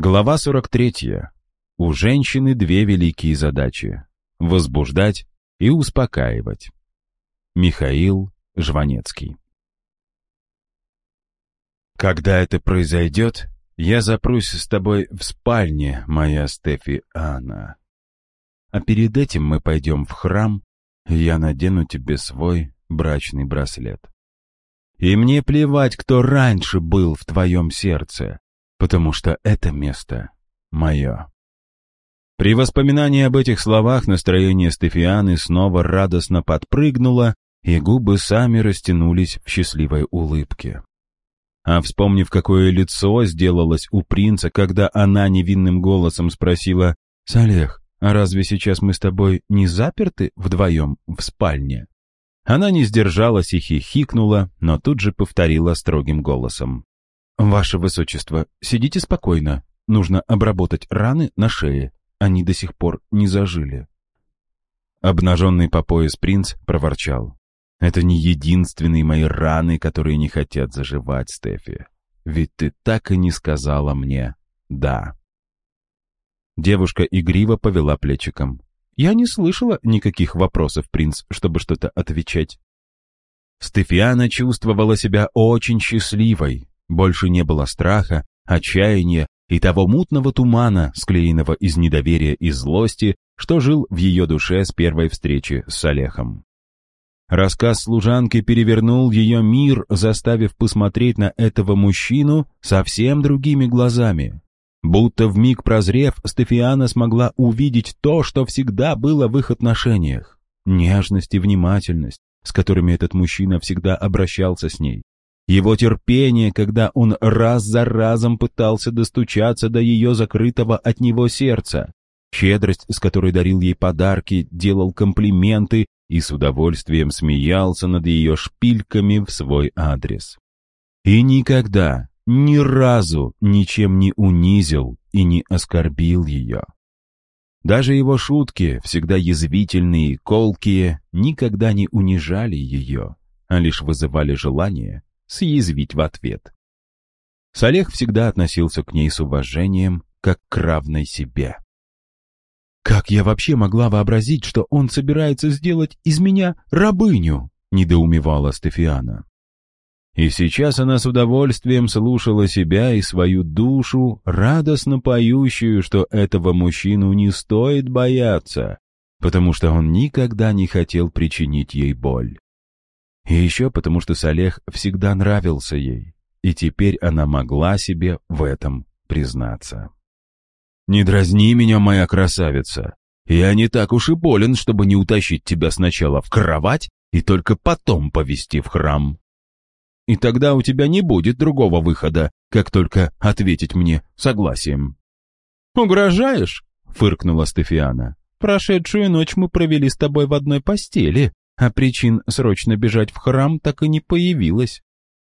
Глава 43. У женщины две великие задачи – возбуждать и успокаивать. Михаил Жванецкий. Когда это произойдет, я запрусь с тобой в спальне, моя Стефи Анна. А перед этим мы пойдем в храм, и я надену тебе свой брачный браслет. И мне плевать, кто раньше был в твоем сердце, потому что это место мое. При воспоминании об этих словах настроение Стефианы снова радостно подпрыгнуло, и губы сами растянулись в счастливой улыбке. А вспомнив, какое лицо сделалось у принца, когда она невинным голосом спросила «Салех, а разве сейчас мы с тобой не заперты вдвоем в спальне?» Она не сдержалась и хихикнула, но тут же повторила строгим голосом. «Ваше Высочество, сидите спокойно. Нужно обработать раны на шее. Они до сих пор не зажили». Обнаженный по пояс принц проворчал. «Это не единственные мои раны, которые не хотят заживать, Стефи. Ведь ты так и не сказала мне «да». Девушка игриво повела плечиком. Я не слышала никаких вопросов, принц, чтобы что-то отвечать. Стефиана чувствовала себя очень счастливой. Больше не было страха, отчаяния и того мутного тумана, склеенного из недоверия и злости, что жил в ее душе с первой встречи с Олехом. Рассказ служанки перевернул ее мир, заставив посмотреть на этого мужчину совсем другими глазами. Будто в миг прозрев, Стефиана смогла увидеть то, что всегда было в их отношениях. Нежность и внимательность, с которыми этот мужчина всегда обращался с ней. Его терпение, когда он раз за разом пытался достучаться до ее закрытого от него сердца. Щедрость, с которой дарил ей подарки, делал комплименты и с удовольствием смеялся над ее шпильками в свой адрес. И никогда, ни разу ничем не унизил и не оскорбил ее. Даже его шутки, всегда язвительные, колкие, никогда не унижали ее, а лишь вызывали желание съязвить в ответ. Салех всегда относился к ней с уважением, как к равной себе. «Как я вообще могла вообразить, что он собирается сделать из меня рабыню?» — недоумевала Стефиана. И сейчас она с удовольствием слушала себя и свою душу, радостно поющую, что этого мужчину не стоит бояться, потому что он никогда не хотел причинить ей боль. И еще потому что Салех всегда нравился ей, и теперь она могла себе в этом признаться. «Не дразни меня, моя красавица. Я не так уж и болен, чтобы не утащить тебя сначала в кровать и только потом повести в храм», и тогда у тебя не будет другого выхода, как только ответить мне согласием». «Угрожаешь?» — фыркнула Стефиана. «Прошедшую ночь мы провели с тобой в одной постели, а причин срочно бежать в храм так и не появилось.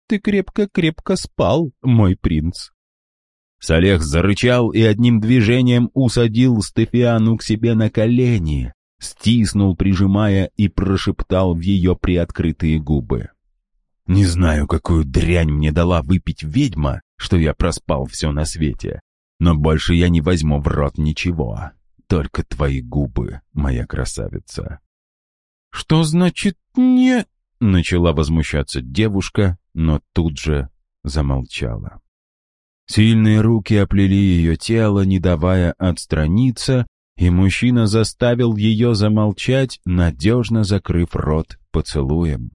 Ты крепко-крепко спал, мой принц». Салех зарычал и одним движением усадил Стефиану к себе на колени, стиснул, прижимая, и прошептал в ее приоткрытые губы. Не знаю, какую дрянь мне дала выпить ведьма, что я проспал все на свете. Но больше я не возьму в рот ничего. Только твои губы, моя красавица. «Что значит «не»?» — начала возмущаться девушка, но тут же замолчала. Сильные руки оплели ее тело, не давая отстраниться, и мужчина заставил ее замолчать, надежно закрыв рот поцелуем.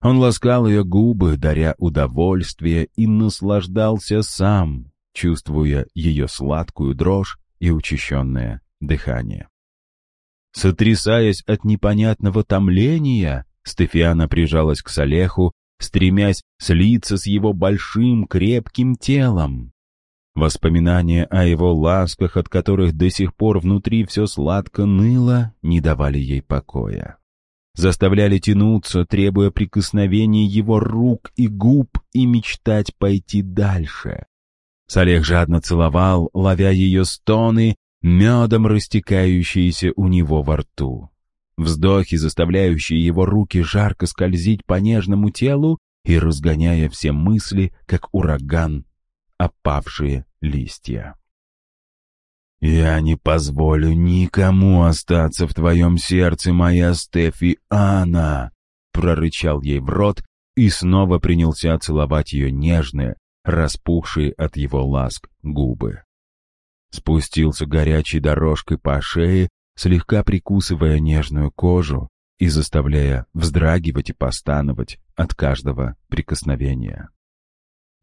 Он ласкал ее губы, даря удовольствие, и наслаждался сам, чувствуя ее сладкую дрожь и учащенное дыхание. Сотрясаясь от непонятного томления, Стефиана прижалась к Салеху, стремясь слиться с его большим крепким телом. Воспоминания о его ласках, от которых до сих пор внутри все сладко ныло, не давали ей покоя заставляли тянуться, требуя прикосновений его рук и губ и мечтать пойти дальше. Салех жадно целовал, ловя ее стоны, медом растекающиеся у него во рту. Вздохи, заставляющие его руки жарко скользить по нежному телу и разгоняя все мысли, как ураган, опавшие листья. «Я не позволю никому остаться в твоем сердце, моя Стефи Анна!» прорычал ей в рот и снова принялся целовать ее нежные, распухшие от его ласк губы. Спустился горячей дорожкой по шее, слегка прикусывая нежную кожу и заставляя вздрагивать и постановать от каждого прикосновения.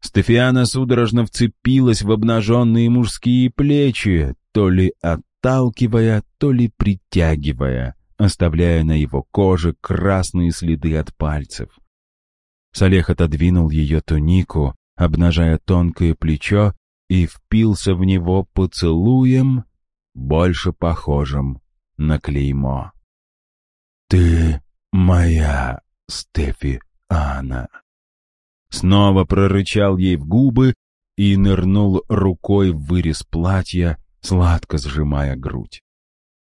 Стефиана судорожно вцепилась в обнаженные мужские плечи, то ли отталкивая, то ли притягивая, оставляя на его коже красные следы от пальцев. Салех отодвинул ее тунику, обнажая тонкое плечо, и впился в него поцелуем, больше похожим на клеймо. «Ты моя, Стефи Анна!» Снова прорычал ей в губы и нырнул рукой в вырез платья, сладко сжимая грудь.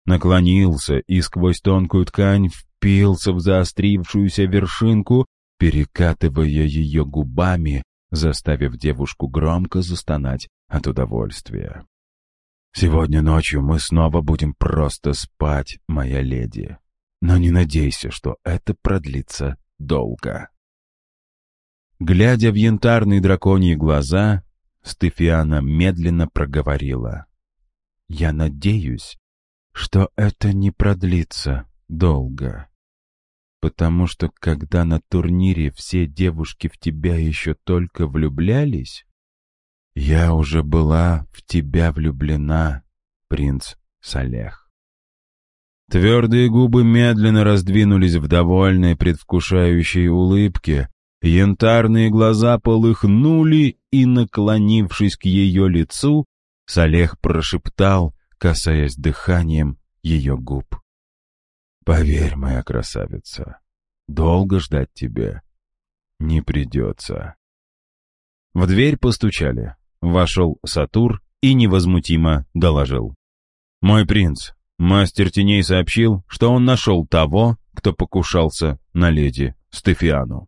Наклонился и сквозь тонкую ткань впился в заострившуюся вершинку, перекатывая ее губами, заставив девушку громко застонать от удовольствия. «Сегодня ночью мы снова будем просто спать, моя леди. Но не надейся, что это продлится долго». Глядя в янтарные драконьи глаза, Стефиана медленно проговорила. «Я надеюсь, что это не продлится долго. Потому что когда на турнире все девушки в тебя еще только влюблялись, я уже была в тебя влюблена, принц Салех. Твердые губы медленно раздвинулись в довольной предвкушающей улыбке, янтарные глаза полыхнули, и, наклонившись к ее лицу, Салех прошептал, касаясь дыханием ее губ. «Поверь, моя красавица, долго ждать тебе не придется». В дверь постучали. Вошел Сатур и невозмутимо доложил. «Мой принц, мастер теней сообщил, что он нашел того, кто покушался на леди Стефиану».